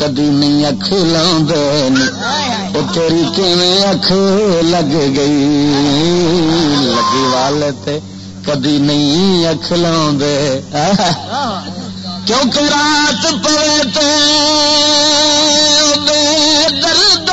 کدی نہیں اکھ وہ تیری کیویں اکھ لگ گئی؟ لگی والے کدی نہیں اکھ دے کیونکہ رات پڑے تے درد